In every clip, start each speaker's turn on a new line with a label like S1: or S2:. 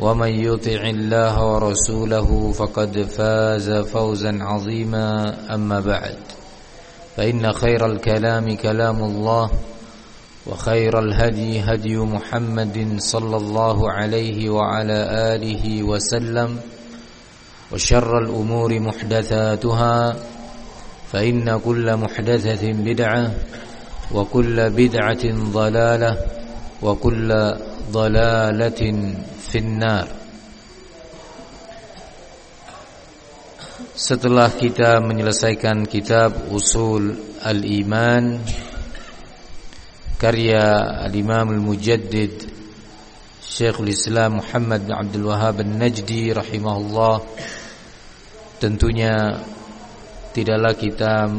S1: ومن يطع الله ورسوله فقد فاز فوزا عظيما أما بعد. فإن خير الكلام كلام الله وخير الهدي هدي محمد صلى الله عليه وعلى آله وسلم وشر الأمور محدثاتها فإن كل محدثة بدعة وكل بدعة ضلالة وكل ضلالة finnar. Setelah kita menyelesaikan kitab Usul Al-Iman karya Al-Imam Al-Mujaddid Syekhul Islam Muhammad bin Abdul Wahhab An-Najdi rahimahullah tentunya tidaklah kita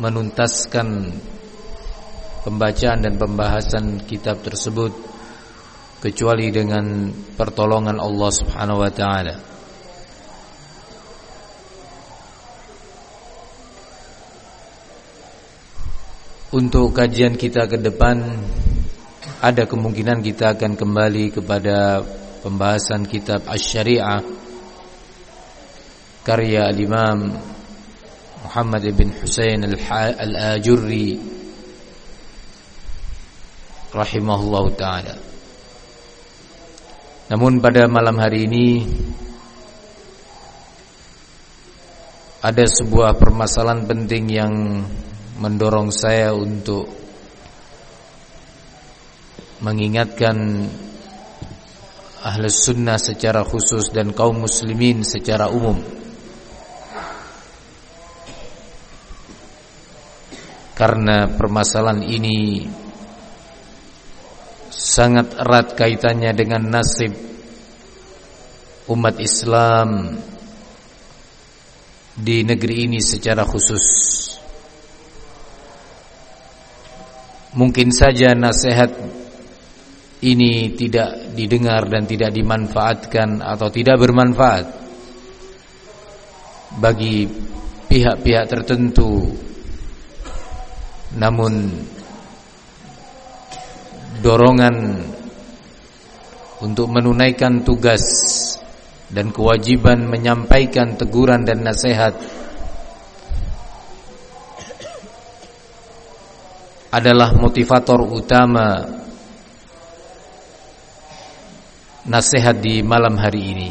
S1: menuntaskan pembacaan dan pembahasan kitab tersebut kecuali dengan pertolongan Allah Subhanahu wa taala. Untuk kajian kita ke depan ada kemungkinan kita akan kembali kepada pembahasan kitab Asy-Syari'ah karya Al-Imam Muhammad bin Husain Al-Ajurri rahimahullahu taala. Namun pada malam hari ini ada sebuah permasalahan penting yang mendorong saya untuk mengingatkan ahlus sunnah secara khusus dan kaum muslimin secara umum. Karena permasalahan ini sangat erat kaitannya dengan nasib umat Islam di negeri ini secara khusus. Mungkin saja nasihat ini tidak didengar dan tidak dimanfaatkan atau tidak bermanfaat bagi pihak-pihak tertentu. Namun dorongan untuk menunaikan tugas dan kewajiban menyampaikan teguran dan nasihat adalah motivator utama nasihat di malam hari ini.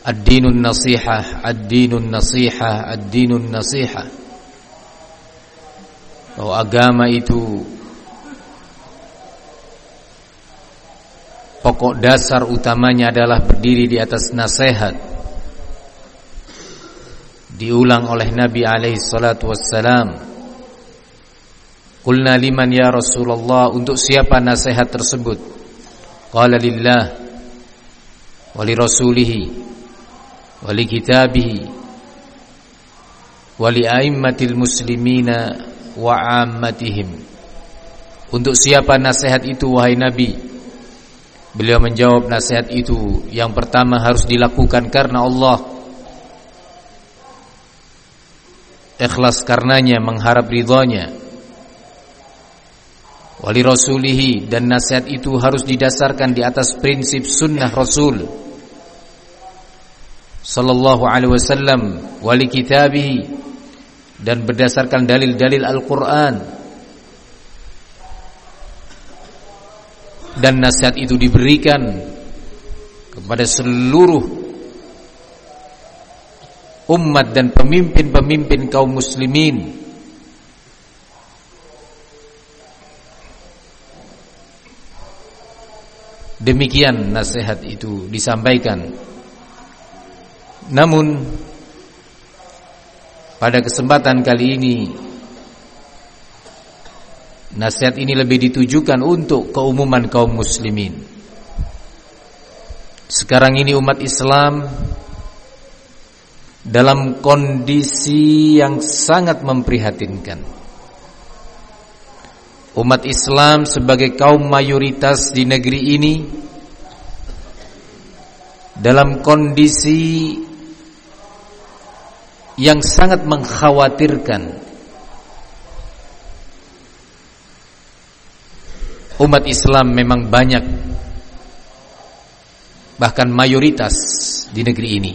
S1: Ad-dinun nasihah, ad-dinun nasihah, ad-dinun nasihah bahwa agama itu pokok dasar utamanya adalah berdiri di atas nasihat. Diulang oleh Nabi alaihi salatu wassalam. Qulna liman ya Rasulullah untuk siapa nasihat tersebut? Qala lillah wa li rasulihi wa li kitabihi wa li aimmatil muslimina wa ammatihim. Untuk siapa nasihat itu wahai Nabi? Beliau menjawab nasihat itu Yang pertama harus dilakukan karena Allah. Ikhlas karenanya mengharap ridhonya. Wali rasulihi dan nasihat itu harus didasarkan di atas prinsip sunnah rasul. Sallallahu alaihi wasallam wali kitabihi dan berdasarkan dalil-dalil Al-Qur'an. Dan nasihat itu diberikan kepada seluruh umat dan pemimpin-pemimpin kaum muslimin. Demikian nasihat itu disampaikan. Namun pada kesempatan kali ini Nasihat ini lebih ditujukan untuk keumuman kaum muslimin. Sekarang ini umat Islam Dalam kondisi yang sangat memprihatinkan. Umat Islam sebagai kaum mayoritas di negeri ini Dalam kondisi Yang sangat mengkhawatirkan umat Islam memang banyak bahkan mayoritas di negeri ini.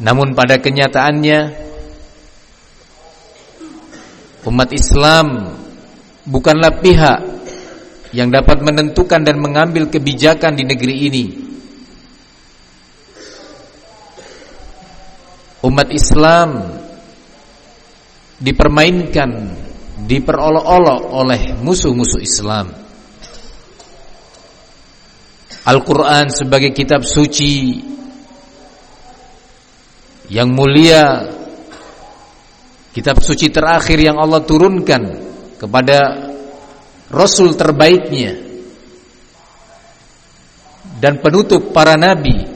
S1: Namun pada kenyataannya umat Islam bukanlah pihak yang dapat menentukan dan mengambil kebijakan di negeri ini. Umat Islam dipermainkan diperolok-olok oleh musuh-musuh Islam. Al-Quran sebagai kitab suci yang mulia, kitab suci terakhir yang Allah turunkan kepada Rasul terbaiknya dan penutup para nabi,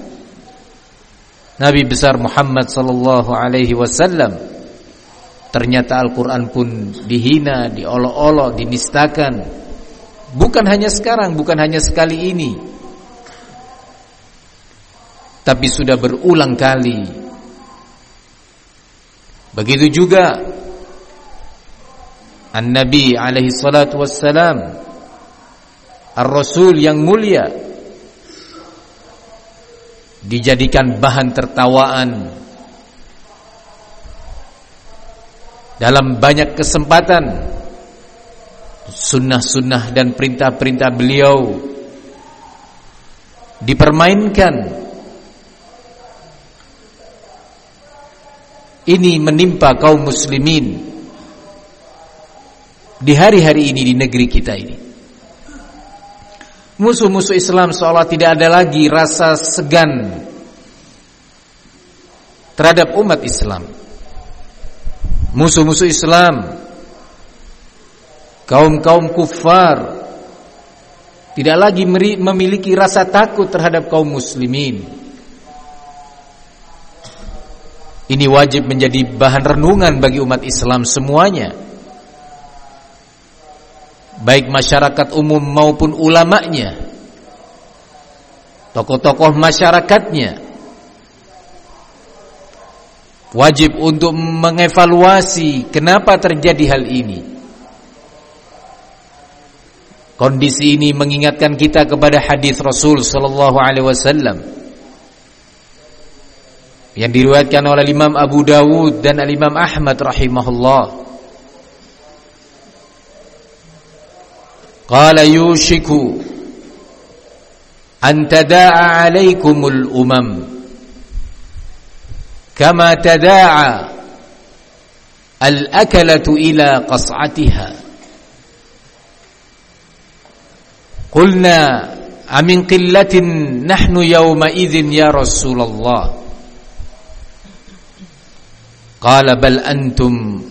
S1: Nabi besar Muhammad sallallahu alaihi wasallam. Ternyata Al-Quran pun dihina, diolok-olok, dinistakan. Bukan hanya sekarang, bukan hanya sekali ini. Tapi sudah berulang kali. Begitu juga An-Nabi alaihi salatu wassalam Ar-Rasul yang mulia Dijadikan bahan tertawaan. Dalam banyak kesempatan sunnah-sunnah dan perintah-perintah beliau dipermainkan. Ini menimpa kaum muslimin di hari-hari ini di negeri kita ini musuh-musuh Islam seolah tidak ada lagi rasa segan terhadap umat Islam. Musuh-musuh Islam kaum-kaum kufar tidak lagi memiliki rasa takut terhadap kaum muslimin. Ini wajib menjadi bahan renungan bagi umat Islam semuanya baik masyarakat umum maupun ulamanya tokoh-tokoh masyarakatnya wajib untuk mengevaluasi kenapa terjadi hal ini. Kondisi ini mengingatkan kita kepada hadis Rasul sallallahu alaihi wasallam yang diriwayatkan oleh Imam Abu Dawud dan Imam Ahmad rahimahullah. Qala yushiku an tada'a 'alaikumul umam كما تداعى الأكلة إلى قصعتها. قلنا أمن قلة نحن يومئذ يا رسول الله؟ قال بل أنتم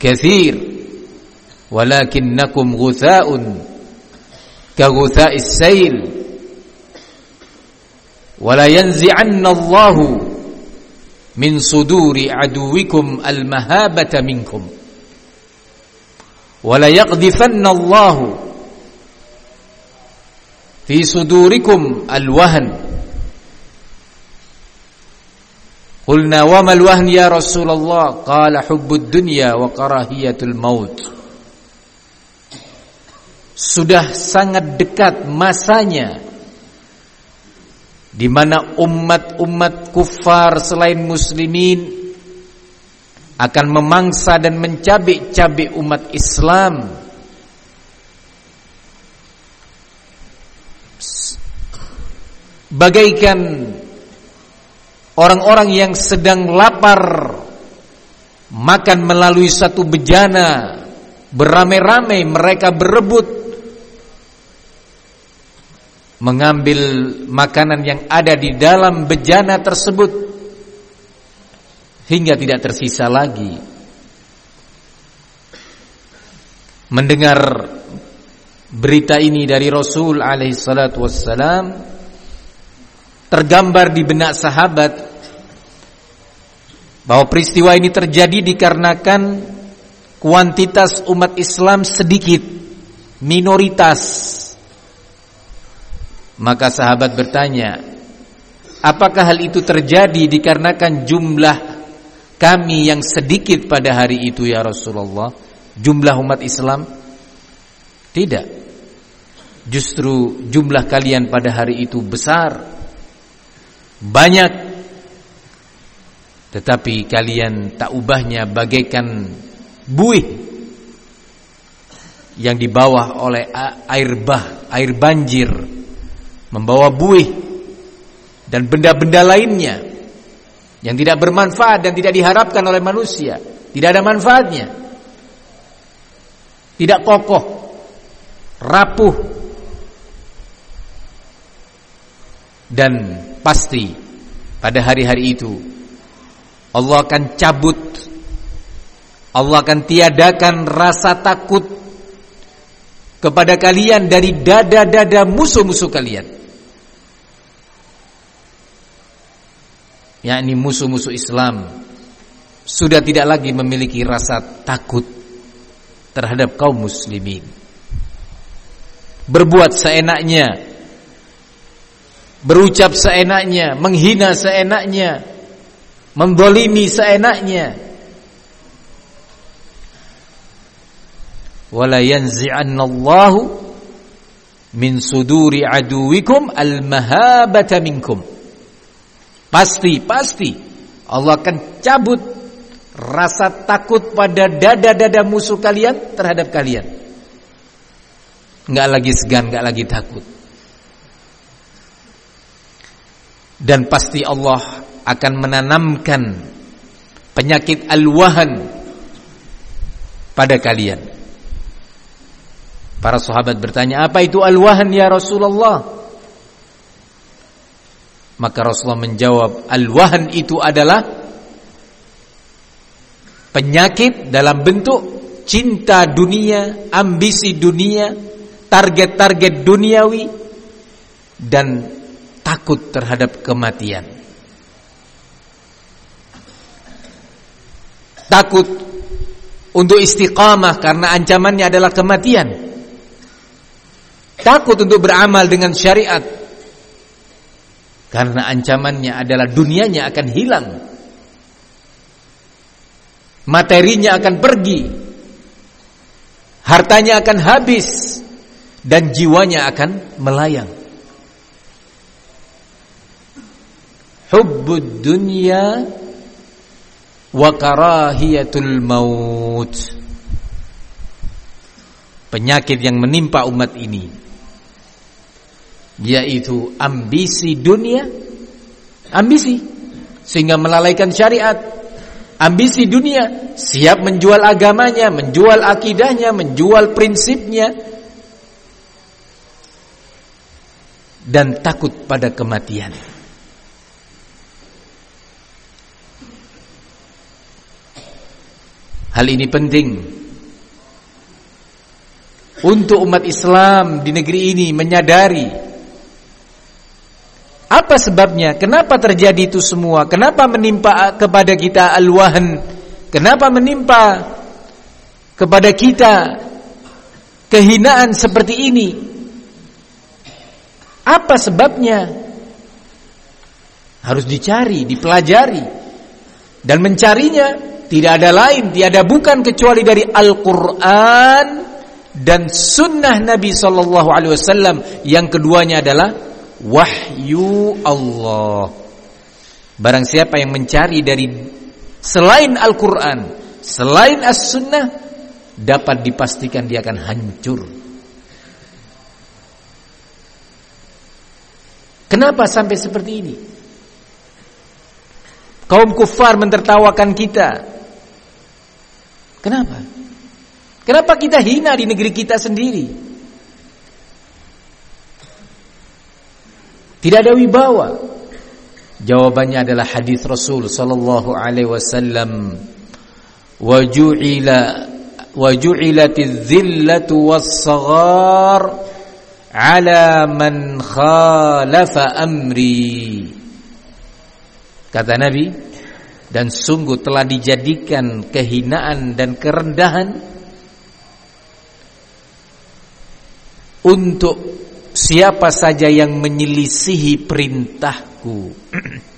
S1: كثير. ولكنكم غثاء كغثاء السيل. ولا ينزعن الله من صدور عدوكم المهابة منكم. ولا يقذفن الله في صدوركم الوهن. قلنا وما الوهن يا رسول الله؟ قال حب الدنيا وكراهية الموت. Sudah sangat dekat masanya di mana umat-umat kufar selain muslimin akan memangsa dan mencabik-cabik umat Islam. Bagaikan Orang-orang yang sedang lapar makan melalui satu bejana beramai-ramai mereka berebut mengambil makanan yang ada di dalam bejana tersebut hingga tidak tersisa lagi. Mendengar berita ini dari Rasul alaihi salatu wassalam tergambar di benak sahabat bahwa peristiwa ini terjadi dikarenakan kuantitas umat Islam sedikit, minoritas. Maka sahabat bertanya, apakah hal itu terjadi dikarenakan jumlah kami yang sedikit pada hari itu ya Rasulullah? Jumlah umat Islam? Tidak. Justru jumlah kalian pada hari itu besar banyak tetapi kalian tak ubahnya bagaikan buih yang dibawa oleh air bah, air banjir membawa buih dan benda-benda lainnya yang tidak bermanfaat dan tidak diharapkan oleh manusia, tidak ada manfaatnya. Tidak kokoh, rapuh dan Pasti pada hari-hari itu Allah akan cabut Allah akan tiadakan rasa takut kepada kalian dari dada-dada musuh-musuh kalian. Yakni musuh-musuh Islam sudah tidak lagi memiliki rasa takut terhadap kaum muslimin. Berbuat seenaknya berucap seenaknya, menghina seenaknya, mendolimi seenaknya. Wala yanzi'annallahu min suduri aduwikum al-mahabata minkum. Pasti, pasti Allah akan cabut rasa takut pada dada-dada musuh kalian terhadap kalian. Enggak lagi segan, enggak lagi takut. dan pasti Allah akan menanamkan penyakit al-wahan pada kalian. Para sahabat bertanya, "Apa itu al-wahan ya Rasulullah?" Maka Rasulullah menjawab, "Al-wahan itu adalah penyakit dalam bentuk cinta dunia, ambisi dunia, target-target duniawi dan takut terhadap kematian. Takut untuk istiqamah karena ancamannya adalah kematian. Takut untuk beramal dengan syariat karena ancamannya adalah dunianya akan hilang. Materinya akan pergi. Hartanya akan habis dan jiwanya akan melayang. hubbud dunya wa karahiyatul maut penyakit yang menimpa umat ini yaitu ambisi dunia ambisi sehingga melalaikan syariat. Ambisi dunia siap menjual agamanya menjual akidahnya menjual prinsipnya dan takut pada kematian. Hal ini penting. Untuk umat Islam di negeri ini menyadari apa sebabnya, kenapa terjadi itu semua, kenapa menimpa kepada kita al-wahn, kenapa menimpa kepada kita kehinaan seperti ini. Apa sebabnya? Harus dicari, dipelajari. Dan mencarinya tidak ada lain, tiada bukan kecuali dari Al-Qur'an dan sunnah Nabi wasallam. Yang keduanya adalah wahyu Allah. Barang siapa yang mencari dari selain Al-Qur'an, selain As-Sunnah dapat dipastikan dia akan hancur. Kenapa sampai seperti ini? Kaum kufar mentertawakan kita. Kenapa? Kenapa kita hina di negeri kita sendiri? Tidak ada wibawa. Jawabannya adalah hadis Rasul sallallahu alaihi wasallam. Waju'ila waju'ilatiz zillatu was-saghar ala man khalafa amri. Kata Nabi, dan sungguh telah dijadikan kehinaan dan kerendahan untuk siapa saja yang menyelisihi perintahku,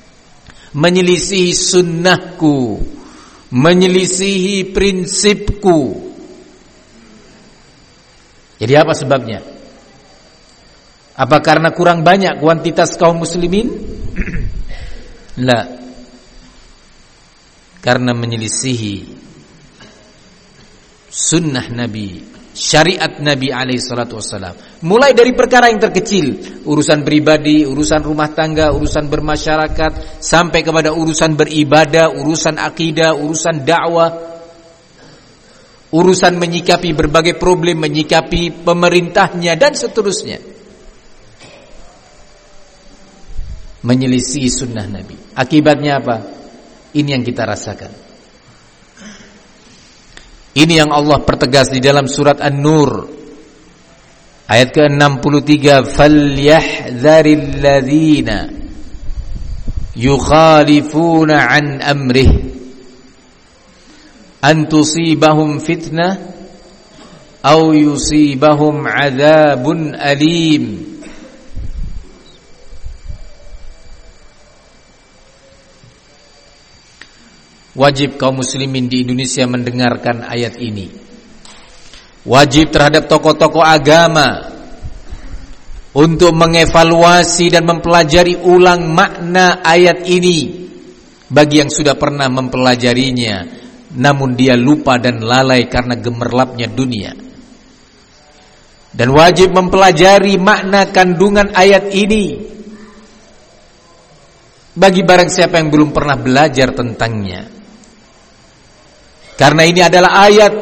S1: menyelisihi sunnahku, menyelisihi prinsipku. Jadi apa sebabnya? Apa karena kurang banyak kuantitas kaum muslimin? La Karena menyelisihi Sunnah Nabi Syariat Nabi alaihi salatu wassalam Mulai dari perkara yang terkecil Urusan pribadi, urusan rumah tangga Urusan bermasyarakat Sampai kepada urusan beribadah Urusan akidah, urusan dakwah Urusan menyikapi berbagai problem Menyikapi pemerintahnya dan seterusnya menyelisih sunnah Nabi. Akibatnya apa? Ini yang kita rasakan. Ini yang Allah pertegas di dalam surat An-Nur. Ayat ke-63 falyahdharil ladzina yukhalifuna an amrih an tusibahum fitnah aw yusibahum adzabun alim Wajib kaum muslimin di Indonesia mendengarkan ayat ini. Wajib terhadap tokoh-tokoh agama untuk mengevaluasi dan mempelajari ulang makna ayat ini bagi yang sudah pernah mempelajarinya namun dia lupa dan lalai karena gemerlapnya dunia. Dan wajib mempelajari makna kandungan ayat ini bagi barang siapa yang belum pernah belajar tentangnya. Karena ini adalah ayat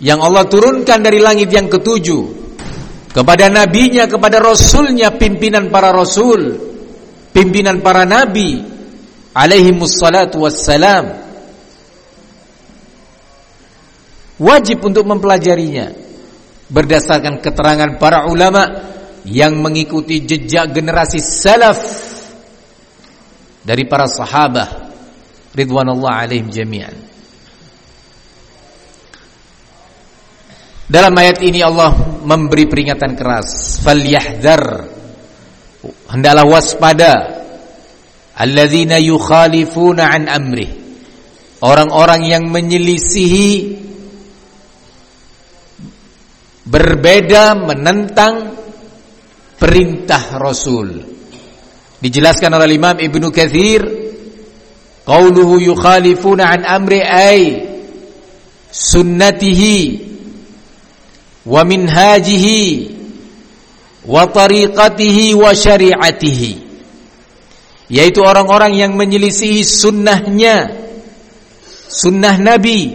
S1: yang Allah turunkan dari langit yang ketujuh kepada nabinya, kepada rasulnya, pimpinan para rasul, pimpinan para nabi alaihi wassalam. Wajib untuk mempelajarinya berdasarkan keterangan para ulama yang mengikuti jejak generasi salaf dari para sahabat ridwanullah alaihim jami'an. Dalam ayat ini Allah memberi peringatan keras, falyahdhar hendaklah waspada alladzina yukhalifuna an amri. Orang-orang yang menyelisihi berbeda menentang perintah Rasul. Dijelaskan oleh Imam Ibnu Katsir, qauluhu yukhalifuna an amri ay sunnatihi wa minhajihi wa tariqatihi wa syari'atihi. Yaitu orang-orang yang menyelisihi sunnahnya sunnah Nabi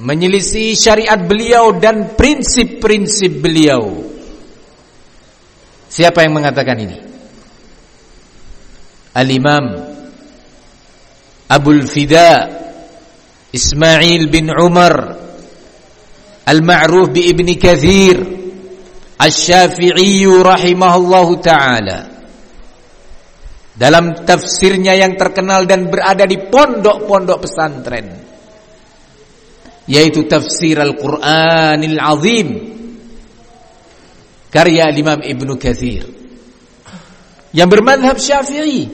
S1: menyelisihi syariat beliau dan prinsip-prinsip beliau. Siapa yang mengatakan ini? Al-Imam Abul Fida Ismail bin Umar Al-Ma'ruf bi Ibni Kathir. Asy-Syafi'i rahimahullahu taala. Dalam tafsirnya yang terkenal dan berada di pondok-pondok pesantren. Yaitu tafsir Al-Qur'anil Azim. Karya Imam Ibnu Kathir. Yang bermadhab Syafi'i.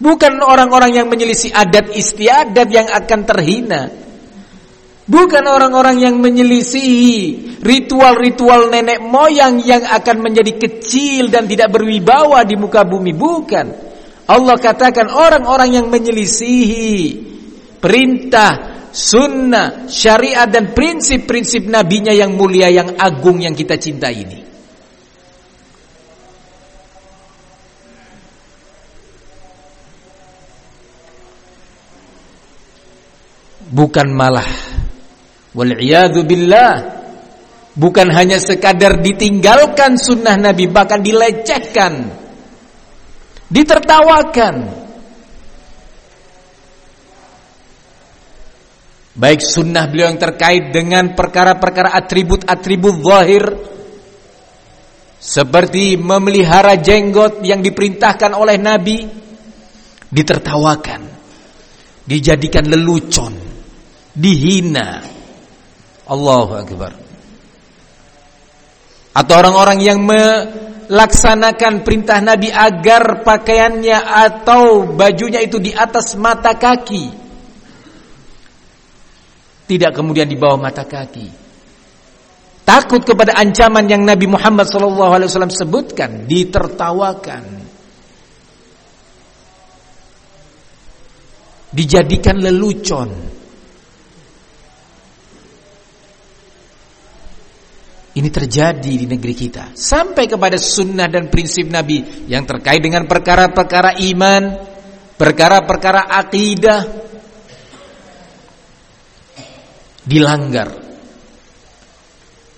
S1: Bukan orang-orang yang menyelisih adat istiadat yang akan terhina. Bukan orang-orang yang menyelisihi ritual-ritual nenek moyang yang akan menjadi kecil dan tidak berwibawa di muka bumi. Bukan. Allah katakan orang-orang yang menyelisihi perintah, sunnah, syariat dan prinsip-prinsip nabinya yang mulia, yang agung yang kita cintai ini. bukan malah wal billah bukan hanya sekadar ditinggalkan sunnah Nabi bahkan dilecehkan ditertawakan baik sunnah beliau yang terkait dengan perkara-perkara atribut-atribut zahir seperti memelihara jenggot yang diperintahkan oleh Nabi ditertawakan dijadikan lelucon dihina. Allahu akbar. Atau orang-orang yang melaksanakan perintah Nabi agar pakaiannya atau bajunya itu di atas mata kaki. Tidak kemudian di bawah mata kaki. Takut kepada ancaman yang Nabi Muhammad SAW sebutkan, ditertawakan. Dijadikan lelucon Ini terjadi di negeri kita. Sampai kepada sunnah dan prinsip Nabi Yang terkait dengan perkara-perkara iman Perkara-perkara akidah Dilanggar.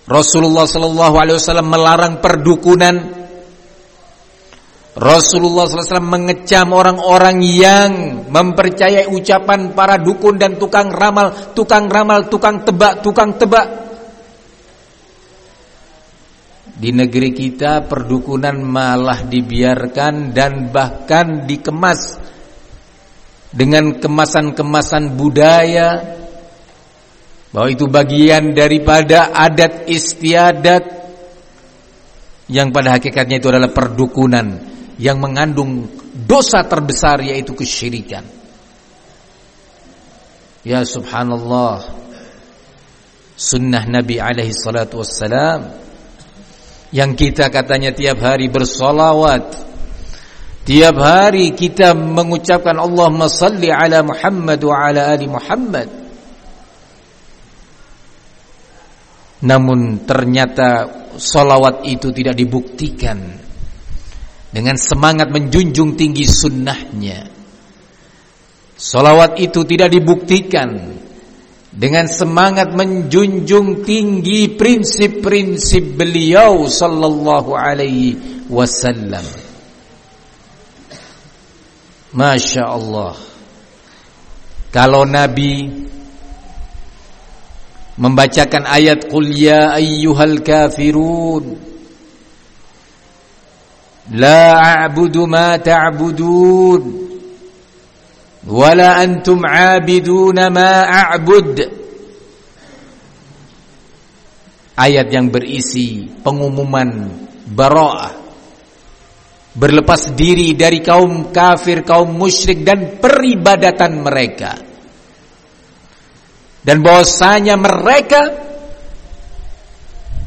S1: Rasulullah Wasallam melarang perdukunan. Rasulullah SAW mengecam orang-orang yang mempercayai ucapan para dukun dan tukang ramal, tukang ramal, tukang tebak, tukang tebak. Di negeri kita perdukunan malah dibiarkan dan bahkan dikemas dengan kemasan-kemasan budaya bahwa itu bagian daripada adat istiadat yang pada hakikatnya itu adalah perdukunan yang mengandung dosa terbesar yaitu kesyirikan. Ya subhanallah. Sunnah Nabi alaihi salatu wassalam yang kita katanya tiap hari bersolawat. Tiap hari kita mengucapkan Allahumma salli ala Muhammad wa ala ali Muhammad. Namun ternyata solawat itu tidak dibuktikan. Dengan semangat menjunjung tinggi sunnahnya. Solawat itu tidak dibuktikan dengan semangat menjunjung tinggi prinsip-prinsip beliau sallallahu alaihi wasallam. Masya Allah Kalau Nabi Membacakan ayat Qul ya ayyuhal kafirun La a'budu ma ta'budun wala antum abiduna ma a'bud. Ayat yang berisi pengumuman bara'ah berlepas diri dari kaum kafir kaum musyrik dan peribadatan mereka. Dan bahwasanya mereka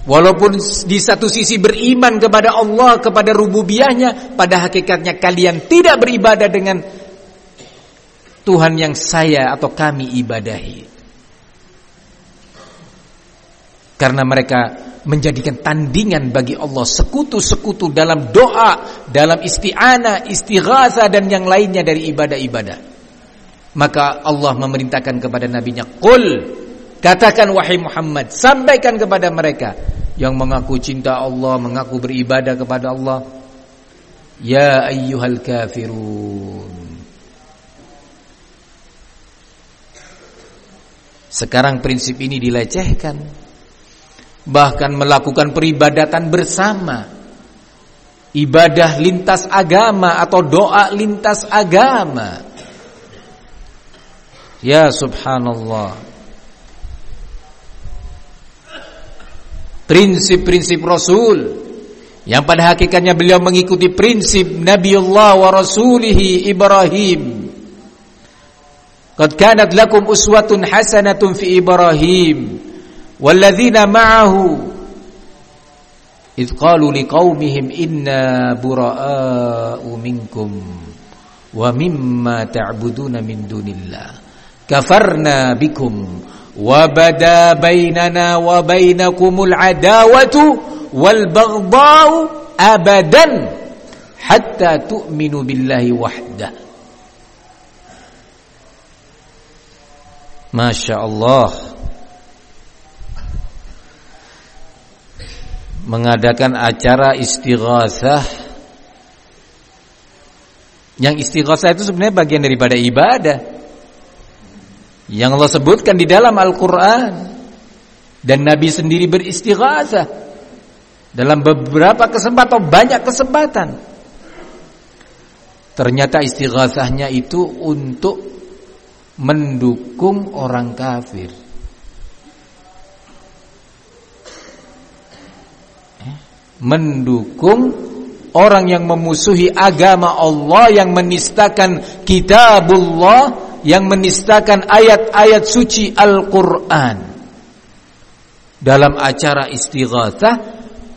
S1: Walaupun di satu sisi beriman kepada Allah, kepada rububiyahnya, pada hakikatnya kalian tidak beribadah dengan Tuhan yang saya atau kami ibadahi. Karena mereka menjadikan tandingan bagi Allah sekutu-sekutu dalam doa, dalam isti'anah, istighatha dan yang lainnya dari ibadah-ibadah. Maka Allah memerintahkan kepada nabinya, "Qul katakan wahai Muhammad, sampaikan kepada mereka yang mengaku cinta Allah, mengaku beribadah kepada Allah, ya ayyuhal kafirun." Sekarang prinsip ini dilecehkan. Bahkan melakukan peribadatan bersama. Ibadah lintas agama atau doa lintas agama. Ya subhanallah. Prinsip-prinsip Rasul yang pada hakikatnya beliau mengikuti prinsip Nabiullah wa Rasulihi Ibrahim. Qad kanat lakum uswatun hasanatun fi Ibrahim walladzina ma'ahu إذ قالوا لقومهم إنا براء منكم ومما تعبدون من دون الله كفرنا بكم وبدا بيننا وبينكم العداوة والبغضاء أبدا حتى تؤمنوا بالله وحده Masya Allah. Mengadakan acara istighasah Yang istighasah itu sebenarnya bagian daripada ibadah. Yang Allah sebutkan di dalam Al-Quran. Dan Nabi sendiri beristighasah Dalam beberapa kesempatan banyak kesempatan. Ternyata istighasahnya itu untuk mendukung orang kafir. Mendukung orang yang memusuhi agama Allah yang menistakan kitabullah yang menistakan ayat-ayat suci Al-Qur'an. Dalam acara istighatsah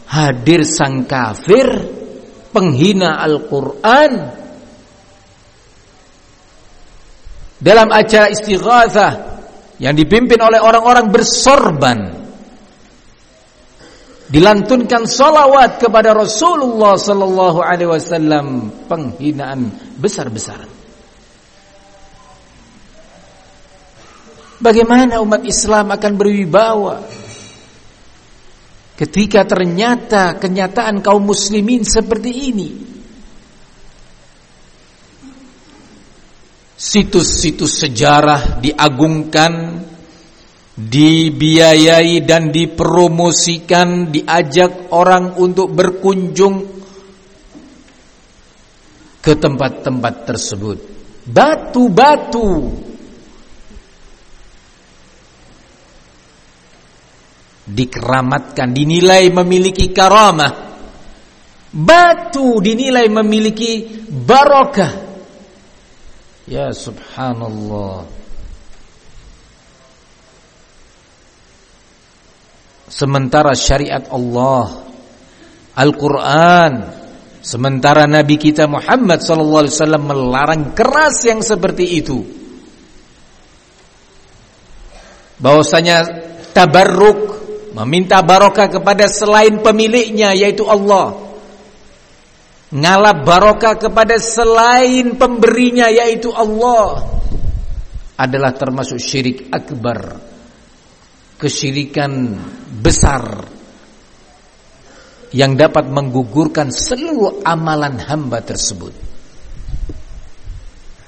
S1: hadir sang kafir penghina Al-Qur'an dalam acara istighatsah yang dipimpin oleh orang-orang bersorban dilantunkan salawat kepada Rasulullah sallallahu alaihi wasallam penghinaan besar-besaran. Bagaimana umat Islam akan berwibawa ketika ternyata kenyataan kaum muslimin seperti ini? Situs-situs sejarah diagungkan dibiayai dan dipromosikan, diajak orang untuk berkunjung ke tempat-tempat tersebut. Batu-batu dikeramatkan, dinilai memiliki karamah. Batu dinilai memiliki barokah. Ya subhanallah. Sementara syariat Allah Al-Quran Sementara Nabi kita Muhammad SAW melarang keras yang seperti itu bahwasanya tabarruk meminta barokah kepada selain pemiliknya yaitu Allah ngalap barokah kepada selain pemberinya yaitu Allah adalah termasuk syirik akbar kesyirikan besar yang dapat menggugurkan seluruh amalan hamba tersebut.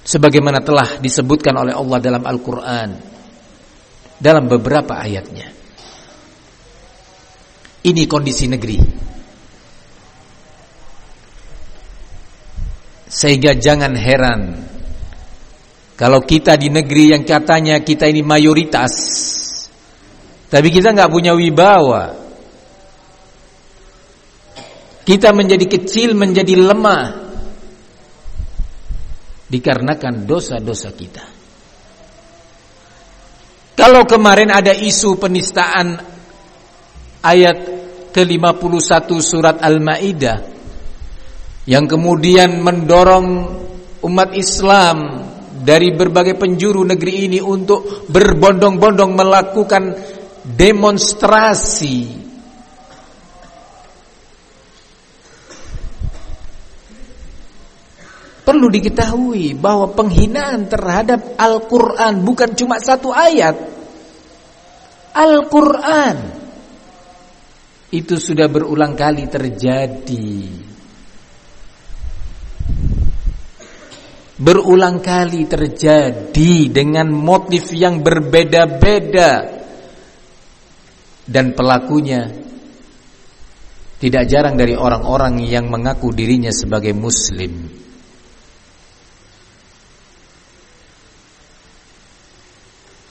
S1: Sebagaimana telah disebutkan oleh Allah dalam Al-Quran dalam beberapa ayatnya. Ini kondisi negeri. Sehingga jangan heran kalau kita di negeri yang katanya kita ini mayoritas tapi kita nggak punya wibawa. Kita menjadi kecil, menjadi lemah dikarenakan dosa-dosa kita. Kalau kemarin ada isu penistaan ayat ke-51 surat Al-Maidah yang kemudian mendorong umat Islam dari berbagai penjuru negeri ini untuk berbondong-bondong melakukan demonstrasi Perlu diketahui bahwa penghinaan terhadap Al-Quran bukan cuma satu ayat. Al-Quran itu sudah berulang kali terjadi. Berulang kali terjadi dengan motif yang berbeda-beda dan pelakunya tidak jarang dari orang-orang yang mengaku dirinya sebagai muslim.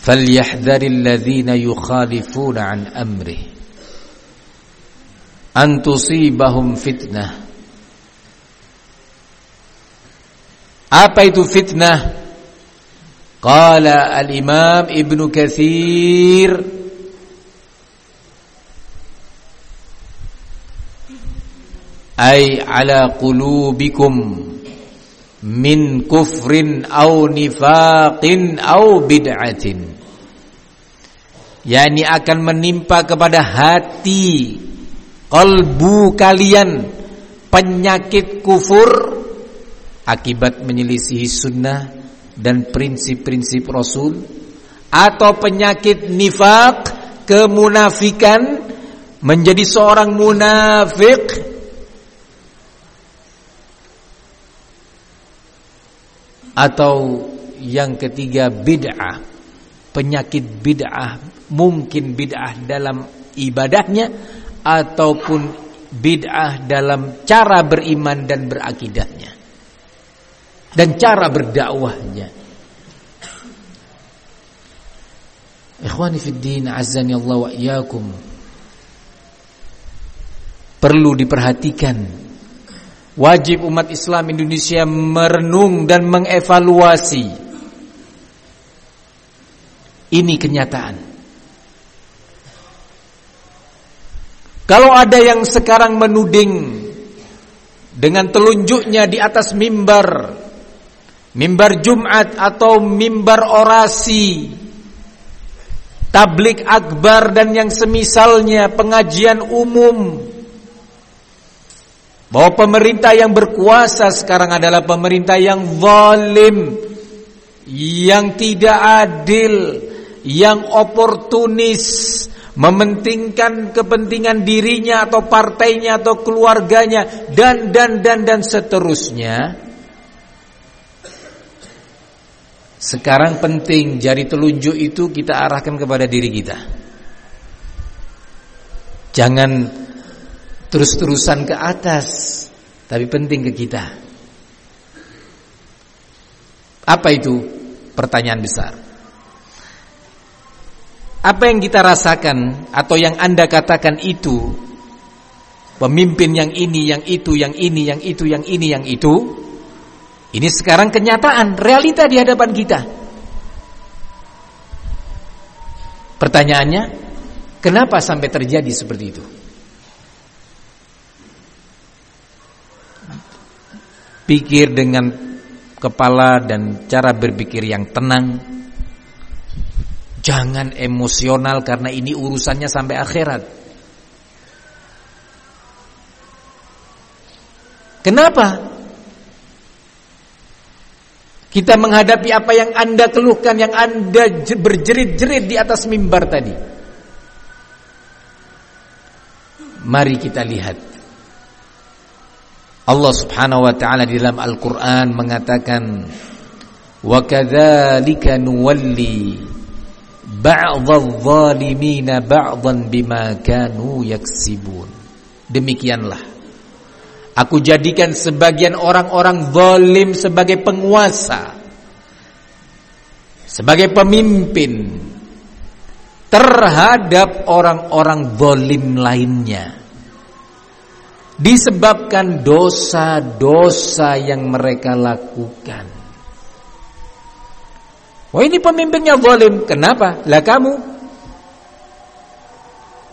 S1: فَلْيَحْذَرِ الَّذِينَ يُخَالِفُونَ عَنْ أَمْرِهِ antusibahum fitnah. Apa itu fitnah? Qala al-Imam Ibnu Katsir ay ala qulubikum min kufrin aw nifaqin aw bid'atin yakni akan menimpa kepada hati kalbu kalian penyakit kufur akibat menyelisihi sunnah dan prinsip-prinsip Rasul atau penyakit nifak kemunafikan menjadi seorang munafik. Atau yang ketiga bid'ah. Penyakit bid'ah mungkin bid'ah dalam ibadahnya ataupun bid'ah dalam cara beriman dan berakidahnya dan cara berdakwahnya. Ikhwani fid din azani Allah wa iyyakum. Perlu diperhatikan. Wajib umat Islam Indonesia merenung dan mengevaluasi. Ini kenyataan. Kalau ada yang sekarang menuding Dengan telunjuknya di atas mimbar Mimbar Jumat atau mimbar orasi Tablik akbar dan yang semisalnya Pengajian umum bahwa pemerintah yang berkuasa sekarang adalah pemerintah yang zalim, yang tidak adil, yang oportunis, mementingkan kepentingan dirinya atau partainya atau keluarganya dan dan dan dan seterusnya. Sekarang penting jari telunjuk itu kita arahkan kepada diri kita. Jangan terus-terusan ke atas, tapi penting ke kita. Apa itu? Pertanyaan besar. Apa yang kita rasakan atau yang Anda katakan itu pemimpin yang ini, yang itu, yang ini, yang itu, yang ini, yang itu ini sekarang kenyataan, realita di hadapan kita. Pertanyaannya, kenapa sampai terjadi seperti itu? Pikir dengan kepala dan cara berpikir yang tenang. Jangan emosional karena ini urusannya sampai akhirat. Kenapa? Kita menghadapi apa yang Anda keluhkan, yang Anda berjerit-jerit di atas mimbar tadi. Mari kita lihat. Allah Subhanahu wa taala di dalam Al-Qur'an mengatakan wa kadzalika nuwalli ba'dadh-dhalimin ba'dhan bima kanu yaksibun. Demikianlah aku jadikan sebagian orang-orang zalim sebagai penguasa sebagai pemimpin terhadap orang-orang zalim lainnya disebabkan dosa-dosa yang mereka lakukan. Wah ini pemimpinnya zalim, kenapa? Lah kamu.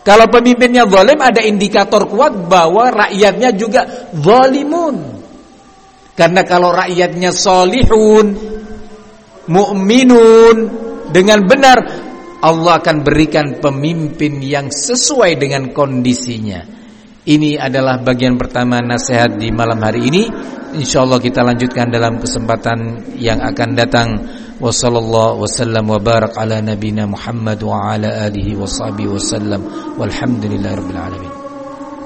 S1: Kalau pemimpinnya zalim ada indikator kuat bahwa rakyatnya juga zalimun. Karena kalau rakyatnya solihun, mukminun dengan benar, Allah akan berikan pemimpin yang sesuai dengan kondisinya. Ini adalah bagian pertama nasihat di malam hari ini. Insyaallah kita lanjutkan dalam kesempatan yang akan datang. Wassallallahu wasallam wa barak ala nabina Muhammad wa ala alihi wa sahbihi wasallam. Walhamdulillahirabbil alamin.